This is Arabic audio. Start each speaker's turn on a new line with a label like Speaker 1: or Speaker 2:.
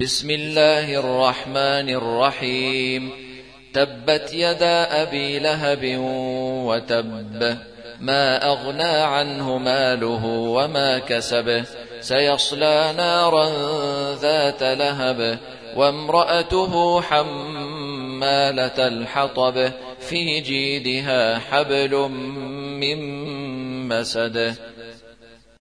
Speaker 1: بسم الله الرحمن الرحيم. تبت يدا أبي لهب وتب ما أغنى عنه ماله وما كسب. سيصلى نارا ذات لهب وامرأته حمالة الحطب. في جيدها حبل من مسد.